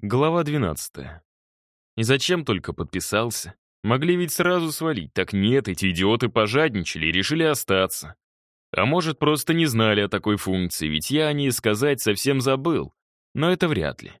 Глава 12. И зачем только подписался? Могли ведь сразу свалить. Так нет, эти идиоты пожадничали и решили остаться. А может, просто не знали о такой функции, ведь я о ней сказать совсем забыл. Но это вряд ли.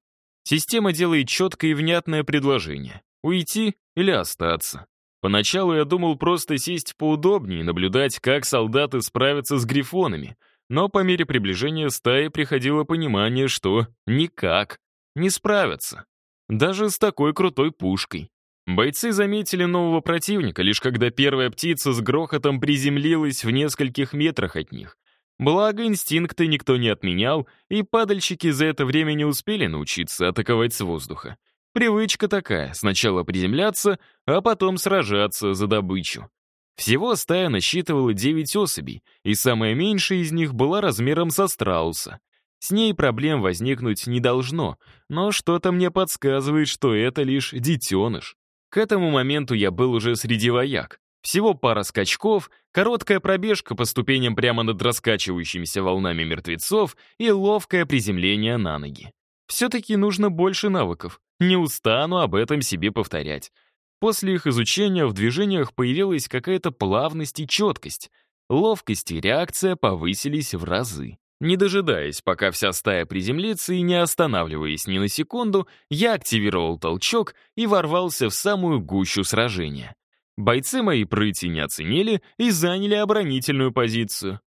Система делает четкое и внятное предложение. Уйти или остаться. Поначалу я думал просто сесть поудобнее и наблюдать, как солдаты справятся с грифонами. Но по мере приближения стаи приходило понимание, что никак не справятся. Даже с такой крутой пушкой. Бойцы заметили нового противника, лишь когда первая птица с грохотом приземлилась в нескольких метрах от них. Благо, инстинкты никто не отменял, и падальщики за это время не успели научиться атаковать с воздуха. Привычка такая — сначала приземляться, а потом сражаться за добычу. Всего стая насчитывала 9 особей, и самая меньшая из них была размером со страуса. С ней проблем возникнуть не должно, но что-то мне подсказывает, что это лишь детеныш. К этому моменту я был уже среди вояк. Всего пара скачков, короткая пробежка по ступеням прямо над раскачивающимися волнами мертвецов и ловкое приземление на ноги. Все-таки нужно больше навыков. Не устану об этом себе повторять. После их изучения в движениях появилась какая-то плавность и четкость. Ловкость и реакция повысились в разы. Не дожидаясь, пока вся стая приземлится и не останавливаясь ни на секунду, я активировал толчок и ворвался в самую гущу сражения. Бойцы мои прыти не оценили и заняли оборонительную позицию.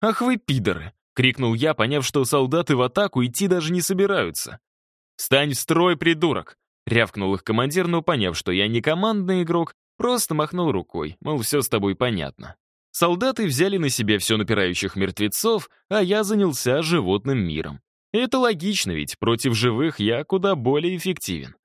«Ах вы пидоры!» — крикнул я, поняв, что солдаты в атаку идти даже не собираются. «Встань в строй, придурок!» — рявкнул их командир, но поняв, что я не командный игрок, просто махнул рукой, мол, все с тобой понятно. Солдаты взяли на себя все напирающих мертвецов, а я занялся животным миром. это логично, ведь против живых я куда более эффективен.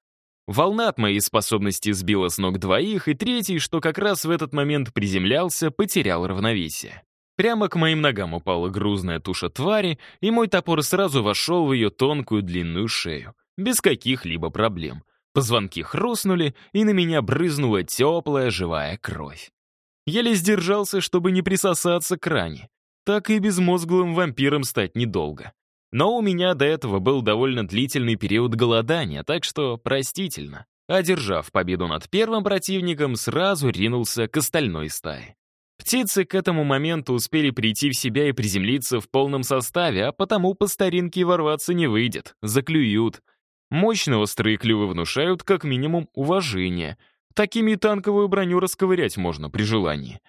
Волна от моей способности сбила с ног двоих, и третий, что как раз в этот момент приземлялся, потерял равновесие. Прямо к моим ногам упала грузная туша твари, и мой топор сразу вошел в ее тонкую длинную шею, без каких-либо проблем. Позвонки хрустнули, и на меня брызнула теплая живая кровь. Еле сдержался, чтобы не присосаться к ране. Так и безмозглым вампиром стать недолго. Но у меня до этого был довольно длительный период голодания, так что простительно. Одержав победу над первым противником, сразу ринулся к остальной стае. Птицы к этому моменту успели прийти в себя и приземлиться в полном составе, а потому по старинке ворваться не выйдет, заклюют. Мощные острые клювы внушают как минимум уважение — Такими танковую броню расковырять можно при желании.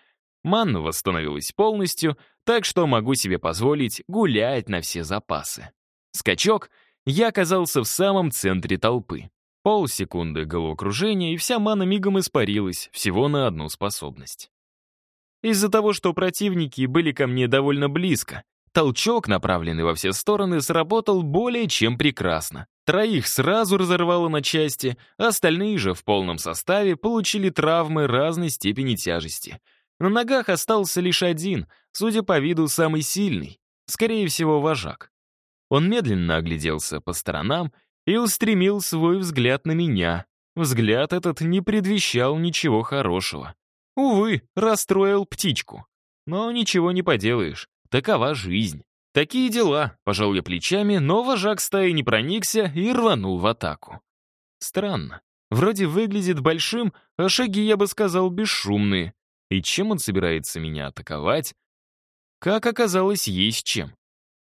Манна восстановилась полностью, так что могу себе позволить гулять на все запасы. Скачок, я оказался в самом центре толпы. Полсекунды головокружения, и вся мана мигом испарилась, всего на одну способность. Из-за того, что противники были ко мне довольно близко, толчок, направленный во все стороны, сработал более чем прекрасно. Троих сразу разорвало на части, остальные же в полном составе получили травмы разной степени тяжести. На ногах остался лишь один, судя по виду, самый сильный, скорее всего, вожак. Он медленно огляделся по сторонам и устремил свой взгляд на меня. Взгляд этот не предвещал ничего хорошего. Увы, расстроил птичку. Но ничего не поделаешь, такова жизнь. Такие дела, пожал я плечами, но вожак стаи не проникся и рванул в атаку. Странно. Вроде выглядит большим, а шаги, я бы сказал, бесшумные. И чем он собирается меня атаковать? Как оказалось, есть чем.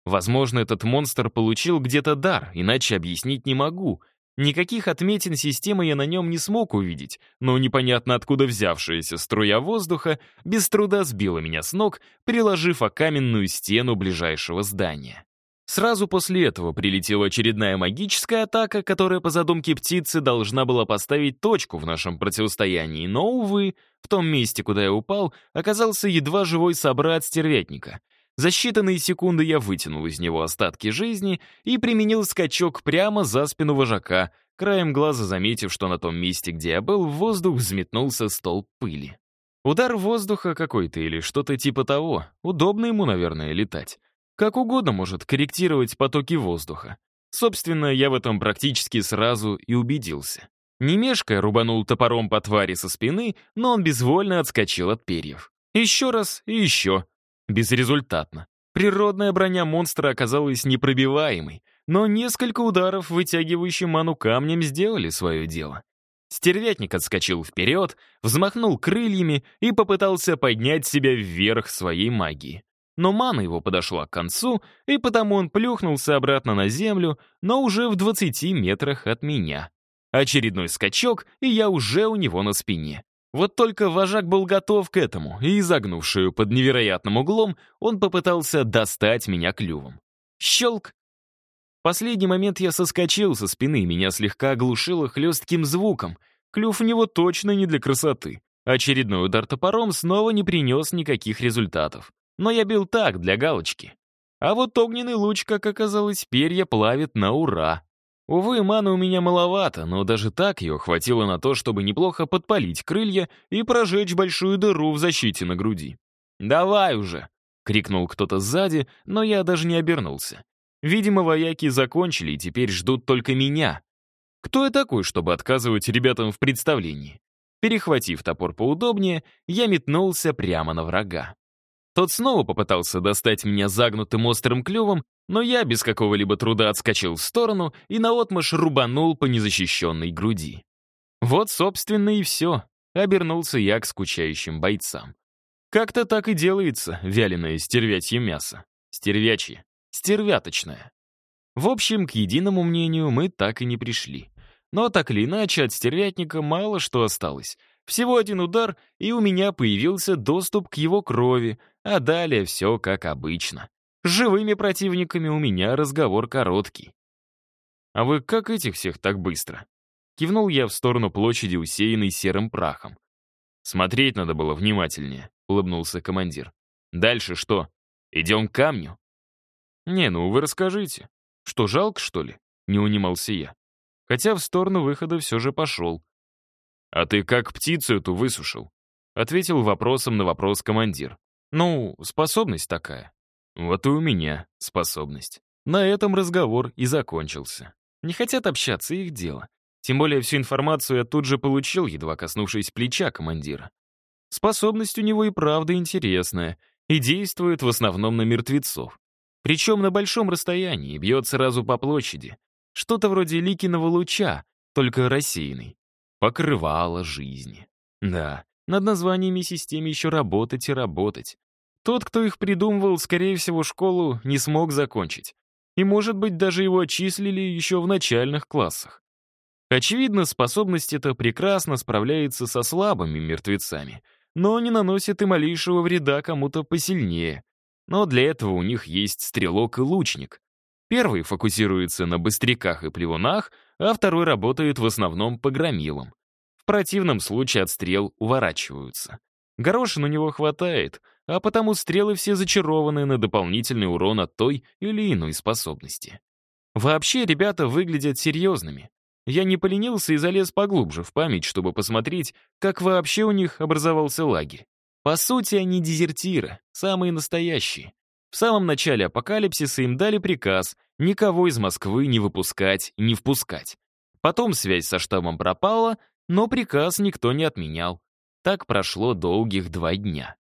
Возможно, этот монстр получил где-то дар, иначе объяснить не могу — Никаких отметин системы я на нем не смог увидеть, но непонятно откуда взявшаяся струя воздуха без труда сбила меня с ног, приложив о каменную стену ближайшего здания. Сразу после этого прилетела очередная магическая атака, которая по задумке птицы должна была поставить точку в нашем противостоянии, но, увы, в том месте, куда я упал, оказался едва живой собрат стервятника — за считанные секунды я вытянул из него остатки жизни и применил скачок прямо за спину вожака, краем глаза заметив, что на том месте, где я был, в воздух взметнулся столб пыли. Удар воздуха какой-то или что-то типа того. Удобно ему, наверное, летать. Как угодно может корректировать потоки воздуха. Собственно, я в этом практически сразу и убедился. Немешко рубанул топором по твари со спины, но он безвольно отскочил от перьев. Еще раз и еще. Безрезультатно. Природная броня монстра оказалась непробиваемой. но несколько ударов, вытягивающим ману камнем, сделали свое дело. Стервятник отскочил вперед, взмахнул крыльями и попытался поднять себя вверх своей магии. Но мана его подошла к концу, и потому он плюхнулся обратно на землю, но уже в 20 метрах от меня. Очередной скачок, и я уже у него на спине. Вот только вожак был готов к этому, и, изогнув шею под невероятным углом, он попытался достать меня клювом. Щелк! В последний момент я соскочил со спины, меня слегка оглушило хлестким звуком. Клюв у него точно не для красоты. Очередной удар топором снова не принес никаких результатов. Но я бил так, для галочки. А вот огненный луч, как оказалось, перья плавит на ура. Увы, маны у меня маловато, но даже так ее хватило на то, чтобы неплохо подпалить крылья и прожечь большую дыру в защите на груди. «Давай уже!» — крикнул кто-то сзади, но я даже не обернулся. Видимо, вояки закончили и теперь ждут только меня. Кто я такой, чтобы отказывать ребятам в представлении? Перехватив топор поудобнее, я метнулся прямо на врага. Тот снова попытался достать меня загнутым острым клювом, но я без какого-либо труда отскочил в сторону и наотмашь рубанул по незащищенной груди. Вот, собственно, и все. Обернулся я к скучающим бойцам. Как-то так и делается вяленое стервятье мясо. Стервячье. Стервяточное. В общем, к единому мнению мы так и не пришли. Но так или иначе, от стервятника мало что осталось. Всего один удар, и у меня появился доступ к его крови, а далее все как обычно. С живыми противниками у меня разговор короткий. «А вы как этих всех так быстро?» Кивнул я в сторону площади, усеянной серым прахом. «Смотреть надо было внимательнее», — улыбнулся командир. «Дальше что? Идем к камню?» «Не, ну вы расскажите. Что, жалко, что ли?» — не унимался я. Хотя в сторону выхода все же пошел. «А ты как птицу эту высушил?» — ответил вопросом на вопрос командир. «Ну, способность такая». «Вот и у меня способность». На этом разговор и закончился. Не хотят общаться, их дело. Тем более всю информацию я тут же получил, едва коснувшись плеча командира. Способность у него и правда интересная, и действует в основном на мертвецов. Причем на большом расстоянии, бьет сразу по площади. Что-то вроде Ликиного луча, только рассеянный покрывало жизни. Да, над названиями системы еще работать и работать. Тот, кто их придумывал, скорее всего, школу не смог закончить. И, может быть, даже его отчислили еще в начальных классах. Очевидно, способность эта прекрасно справляется со слабыми мертвецами, но не наносит и малейшего вреда кому-то посильнее. Но для этого у них есть стрелок и лучник. Первый фокусируется на быстряках и плевунах, а второй работает в основном по громилам. Противном случае от стрел уворачиваются. Горошин у него хватает, а потому стрелы все зачарованы на дополнительный урон от той или иной способности. Вообще ребята выглядят серьезными. Я не поленился и залез поглубже в память, чтобы посмотреть, как вообще у них образовался лагерь. По сути, они дезертиры, самые настоящие. В самом начале апокалипсиса им дали приказ никого из Москвы не выпускать, не впускать. Потом связь со штабом пропала, но приказ никто не отменял. Так прошло долгих два дня.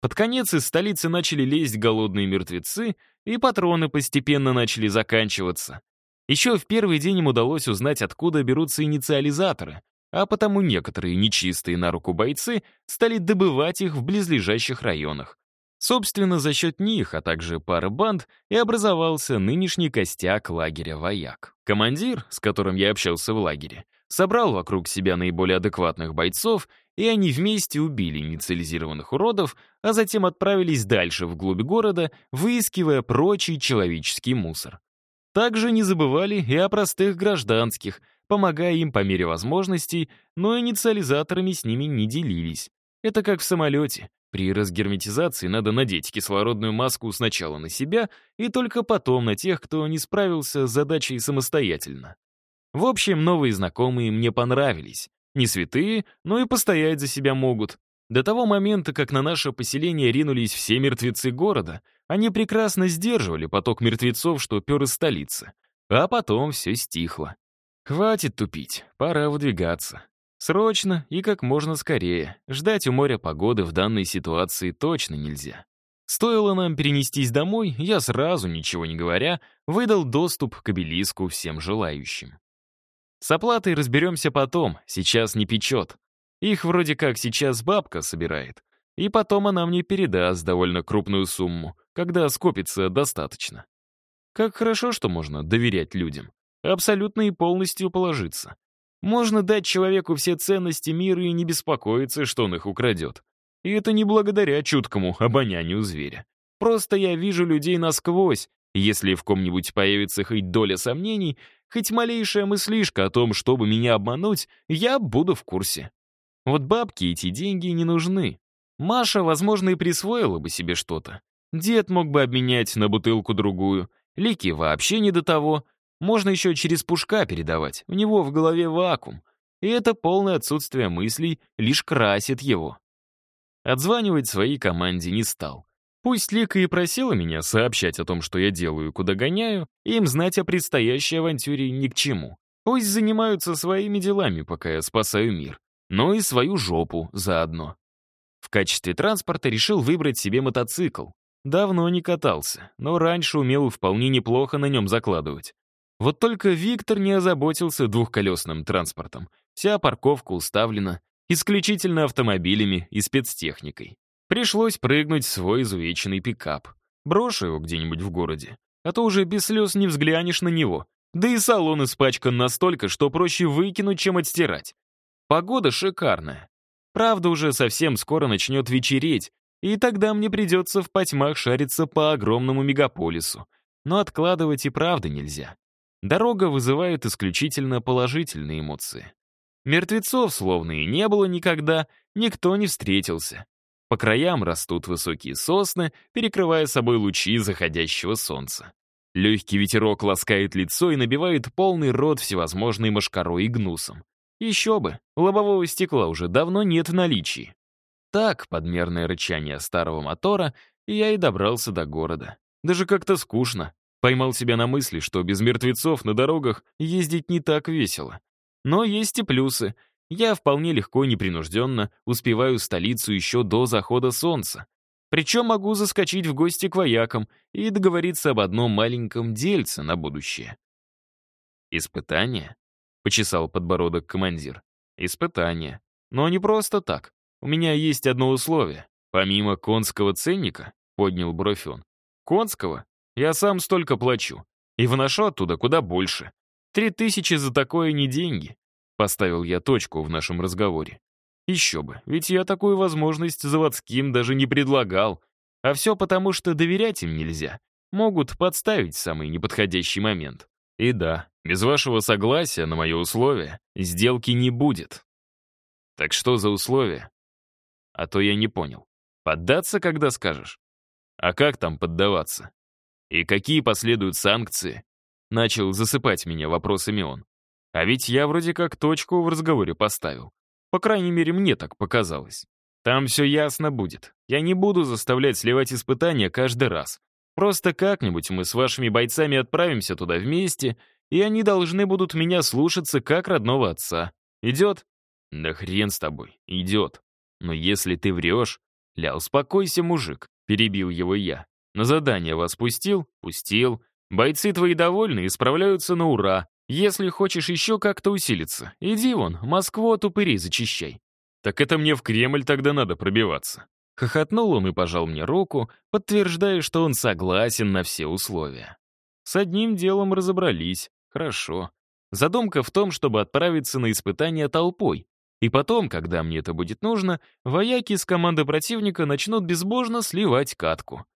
Под конец из столицы начали лезть голодные мертвецы, и патроны постепенно начали заканчиваться. Еще в первый день им удалось узнать, откуда берутся инициализаторы, а потому некоторые нечистые на руку бойцы стали добывать их в близлежащих районах. Собственно, за счет них, а также пары банд, и образовался нынешний костяк лагеря «Вояк». Командир, с которым я общался в лагере, собрал вокруг себя наиболее адекватных бойцов, и они вместе убили инициализированных уродов, а затем отправились дальше вглубь города, выискивая прочий человеческий мусор. Также не забывали и о простых гражданских, помогая им по мере возможностей, но инициализаторами с ними не делились. Это как в самолете. При разгерметизации надо надеть кислородную маску сначала на себя и только потом на тех, кто не справился с задачей самостоятельно. В общем, новые знакомые мне понравились. Не святые, но и постоять за себя могут. До того момента, как на наше поселение ринулись все мертвецы города, они прекрасно сдерживали поток мертвецов, что пер из столицы. А потом все стихло. Хватит тупить, пора выдвигаться. Срочно и как можно скорее. Ждать у моря погоды в данной ситуации точно нельзя. Стоило нам перенестись домой, я сразу, ничего не говоря, выдал доступ к обелиску всем желающим. С оплатой разберемся потом, сейчас не печет. Их вроде как сейчас бабка собирает. И потом она мне передаст довольно крупную сумму, когда скопится достаточно. Как хорошо, что можно доверять людям. Абсолютно и полностью положиться. Можно дать человеку все ценности мира и не беспокоиться, что он их украдет. И это не благодаря чуткому обонянию зверя. Просто я вижу людей насквозь, если в ком-нибудь появится хоть доля сомнений, хоть малейшая мыслишка о том, чтобы меня обмануть, я буду в курсе. Вот бабки эти деньги не нужны. Маша, возможно, и присвоила бы себе что-то. Дед мог бы обменять на бутылку-другую. Лики вообще не до того. Можно еще через пушка передавать. У него в голове вакуум. И это полное отсутствие мыслей лишь красит его. Отзванивать своей команде не стал. Пусть Лика и просила меня сообщать о том, что я делаю и куда гоняю, им знать о предстоящей авантюре ни к чему. Пусть занимаются своими делами, пока я спасаю мир. Но и свою жопу заодно. В качестве транспорта решил выбрать себе мотоцикл. Давно не катался, но раньше умел вполне неплохо на нем закладывать. Вот только Виктор не озаботился двухколесным транспортом. Вся парковка уставлена исключительно автомобилями и спецтехникой. Пришлось прыгнуть в свой изувеченный пикап. Брошу его где-нибудь в городе, а то уже без слез не взглянешь на него. Да и салон испачкан настолько, что проще выкинуть, чем отстирать. Погода шикарная. Правда, уже совсем скоро начнет вечереть, и тогда мне придется в потьмах шариться по огромному мегаполису. Но откладывать и правда нельзя. Дорога вызывает исключительно положительные эмоции. Мертвецов словно и не было никогда, никто не встретился. По краям растут высокие сосны, перекрывая собой лучи заходящего солнца. Легкий ветерок ласкает лицо и набивает полный рот всевозможной мошкарой и гнусом. Еще бы, лобового стекла уже давно нет в наличии. Так, подмерное рычание старого мотора, я и добрался до города. Даже как-то скучно. Поймал себя на мысли, что без мертвецов на дорогах ездить не так весело. Но есть и плюсы — я вполне легко и непринужденно успеваю столицу еще до захода солнца. Причем могу заскочить в гости к воякам и договориться об одном маленьком дельце на будущее. «Испытание?» — почесал подбородок командир. «Испытание. Но не просто так. У меня есть одно условие. Помимо конского ценника, — поднял бровь он. Конского? Я сам столько плачу. И вношу оттуда куда больше. Три тысячи за такое не деньги. Поставил я точку в нашем разговоре. Еще бы, ведь я такую возможность заводским даже не предлагал. А все потому, что доверять им нельзя. Могут подставить самый неподходящий момент. И да, без вашего согласия на мои условия сделки не будет. Так что за условия? А то я не понял. Поддаться, когда скажешь? А как там поддаваться? И какие последуют санкции? Начал засыпать меня вопросами он. А ведь я вроде как точку в разговоре поставил. По крайней мере, мне так показалось. Там все ясно будет. Я не буду заставлять сливать испытания каждый раз. Просто как-нибудь мы с вашими бойцами отправимся туда вместе, и они должны будут меня слушаться как родного отца. Идет? Да хрен с тобой, идет. Но если ты врешь... Ля, успокойся, мужик, перебил его я. На задание вас пустил? Пустил. Бойцы твои довольны и справляются на ура. Если хочешь еще как-то усилиться, иди вон, Москву от упырей зачищай. Так это мне в Кремль тогда надо пробиваться. Хохотнул он и пожал мне руку, подтверждая, что он согласен на все условия. С одним делом разобрались. Хорошо. Задумка в том, чтобы отправиться на испытание толпой. И потом, когда мне это будет нужно, вояки из команды противника начнут безбожно сливать катку.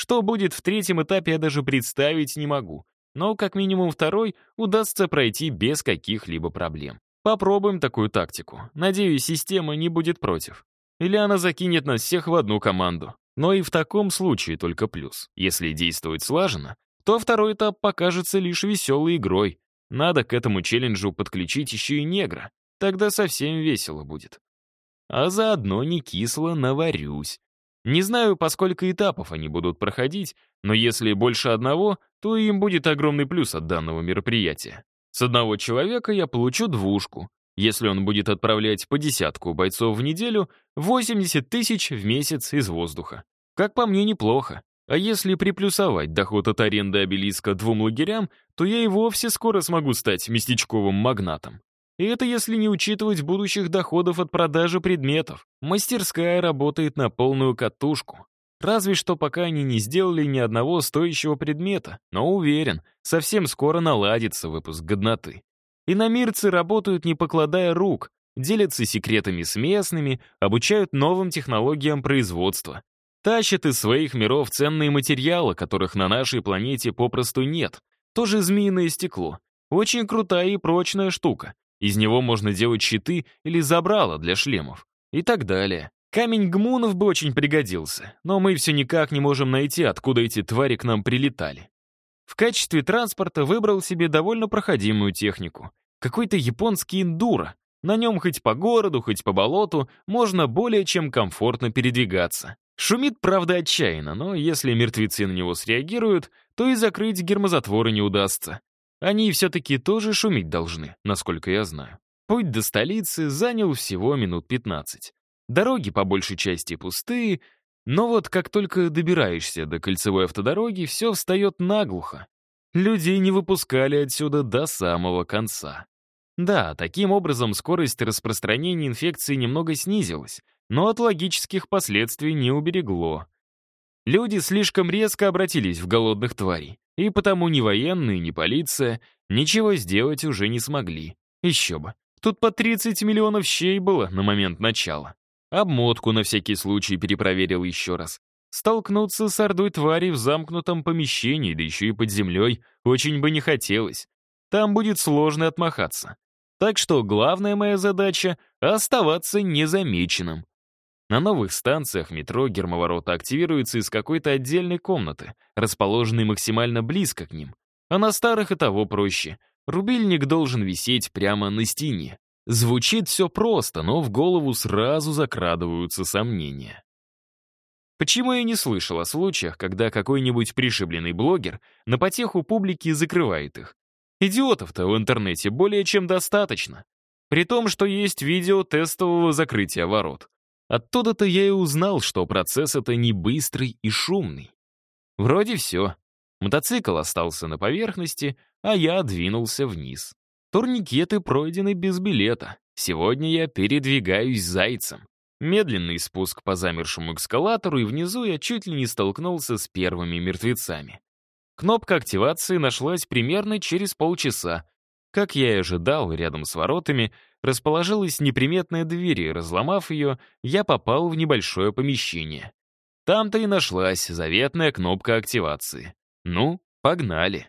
Что будет в третьем этапе, я даже представить не могу но как минимум второй удастся пройти без каких-либо проблем. Попробуем такую тактику. Надеюсь, система не будет против. Или она закинет нас всех в одну команду. Но и в таком случае только плюс. Если действовать слаженно, то второй этап покажется лишь веселой игрой. Надо к этому челленджу подключить еще и негра. Тогда совсем весело будет. А заодно не кисло наварюсь. Не знаю, по сколько этапов они будут проходить, но если больше одного, то им будет огромный плюс от данного мероприятия. С одного человека я получу двушку. Если он будет отправлять по десятку бойцов в неделю, 80 тысяч в месяц из воздуха. Как по мне, неплохо. А если приплюсовать доход от аренды обелиска двум лагерям, то я и вовсе скоро смогу стать местечковым магнатом. И это если не учитывать будущих доходов от продажи предметов. Мастерская работает на полную катушку. Разве что пока они не сделали ни одного стоящего предмета, но уверен, совсем скоро наладится выпуск годноты. Иномирцы работают не покладая рук, делятся секретами с местными, обучают новым технологиям производства. Тащат из своих миров ценные материалы, которых на нашей планете попросту нет. Тоже змеиное стекло. Очень крутая и прочная штука. Из него можно делать щиты или забрала для шлемов. И так далее. Камень гмунов бы очень пригодился, но мы все никак не можем найти, откуда эти твари к нам прилетали. В качестве транспорта выбрал себе довольно проходимую технику. Какой-то японский эндуро. На нем хоть по городу, хоть по болоту можно более чем комфортно передвигаться. Шумит, правда, отчаянно, но если мертвецы на него среагируют, то и закрыть гермозатворы не удастся. Они все-таки тоже шуметь должны, насколько я знаю. Путь до столицы занял всего минут 15. Дороги по большей части пустые, но вот как только добираешься до кольцевой автодороги, все встает наглухо. Людей не выпускали отсюда до самого конца. Да, таким образом скорость распространения инфекции немного снизилась, но от логических последствий не уберегло. Люди слишком резко обратились в голодных тварей, и потому ни военные, ни полиция ничего сделать уже не смогли. Еще бы. Тут по 30 миллионов щей было на момент начала. Обмотку на всякий случай перепроверил еще раз. Столкнуться с ордой тварей в замкнутом помещении, да еще и под землей, очень бы не хотелось. Там будет сложно отмахаться. Так что главная моя задача — оставаться незамеченным. На новых станциях метро гермоворота активируются из какой-то отдельной комнаты, расположенной максимально близко к ним. А на старых и того проще. Рубильник должен висеть прямо на стене. Звучит все просто, но в голову сразу закрадываются сомнения. Почему я не слышал о случаях, когда какой-нибудь пришибленный блогер на потеху публики закрывает их? Идиотов-то в интернете более чем достаточно. При том, что есть видео тестового закрытия ворот. Оттуда-то я и узнал, что процесс это не быстрый и шумный. Вроде все. Мотоцикл остался на поверхности, а я двинулся вниз. Турникеты пройдены без билета. Сегодня я передвигаюсь зайцем. Медленный спуск по замершему эскалатору, и внизу я чуть ли не столкнулся с первыми мертвецами. Кнопка активации нашлась примерно через полчаса. Как я и ожидал, рядом с воротами расположилась неприметная дверь, и, разломав ее, я попал в небольшое помещение. Там-то и нашлась заветная кнопка активации. Ну, погнали.